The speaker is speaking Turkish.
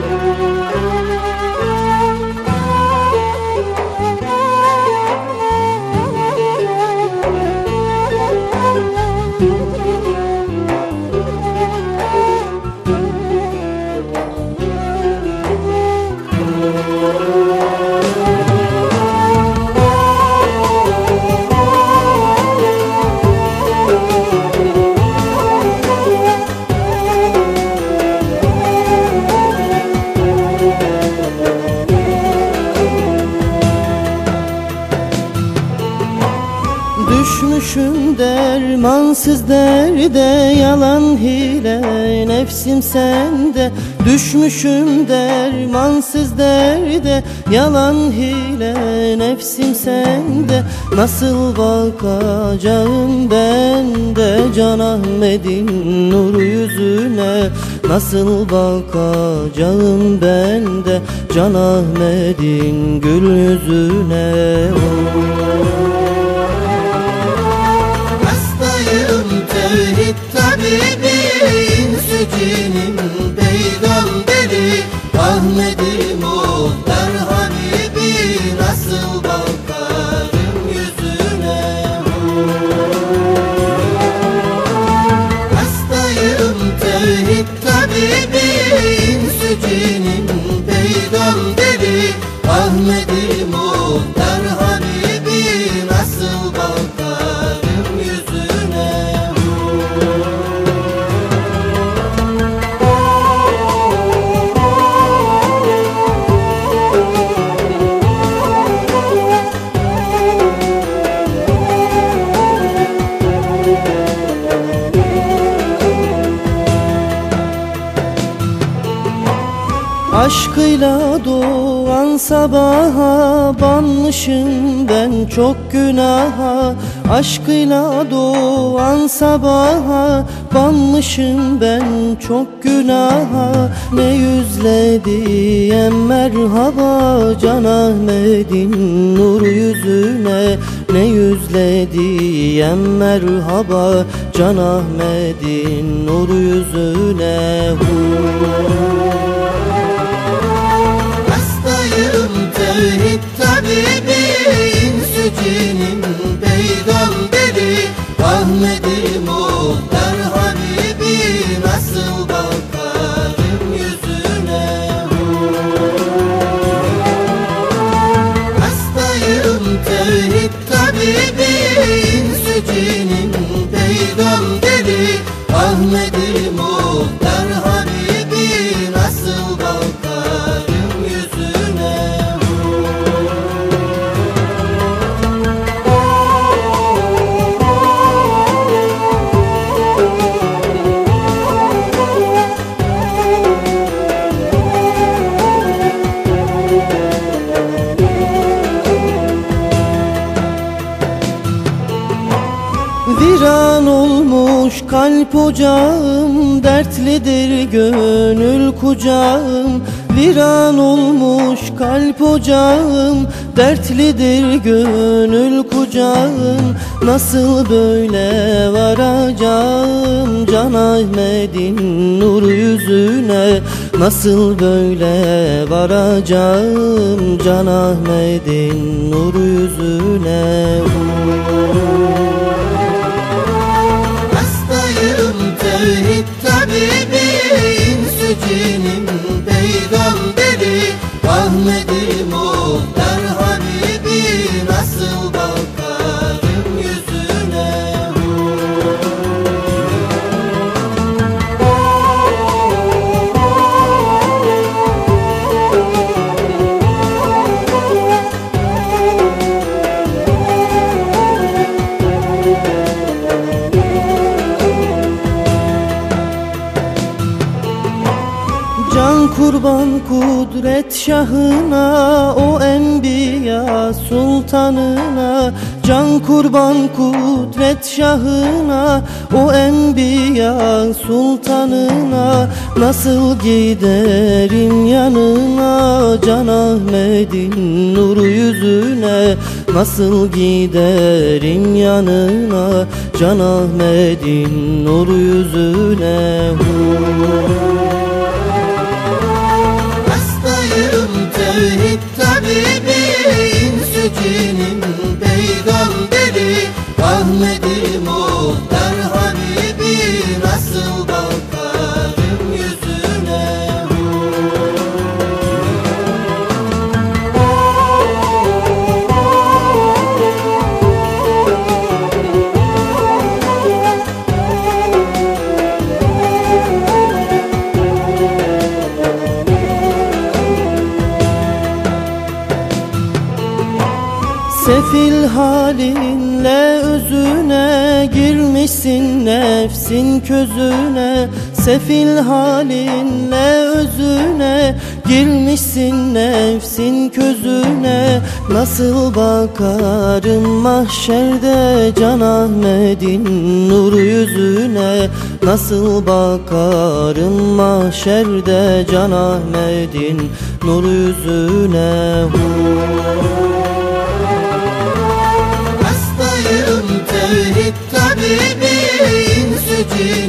luz. Düşmüşüm dermansız derde yalan hile nefsim sende. Düşmüşüm dermansız derde yalan hile nefsim sende. Nasıl bakacağım ben de Can Ahmet'in nur yüzüne? Nasıl bakacağım ben de Can Ahmet'in gül yüzüne? oh. Sücinin Aşkıyla doğan sabaha banmışım ben çok günaha. Aşkıyla doğan sabaha banmışım ben çok günaha. Ne yüzle diyem merhaba Can Ahmet'in nur yüzüne. Ne yüzle diyem merhaba Can Ahmet'in nur yüzüne. Hastayım Ahmedi muhtar habibi Nasıl bakarım yüzüne. Viran olmuş kalp ocağım Dertlidir gönül kucağım. Viran olmuş kalp ocağım Dertlidir gönül kucağım. Nasıl böyle varacağım Can Ahmet'in nur yüzüne? Nasıl böyle varacağım Can Ahmet'in nur yüzüne? Hastayım it kurban kudret şahına O enbiya sultanına. Can kurban kudret şahına O enbiya sultanına. Nasıl giderim yanına Can Ahmet'in nur yüzüne? Nasıl giderim yanına Can Ahmet'in nur yüzüne Sefil halinle özüne girmişsin nefsin közüne. Sefil halinle özüne girmişsin nefsin közüne. Nasıl bakarım mahşerde Can Ahmet'in nur yüzüne? Nasıl bakarım mahşerde Can Ahmet'in nur yüzüne? Hastayım tabibi İnsücü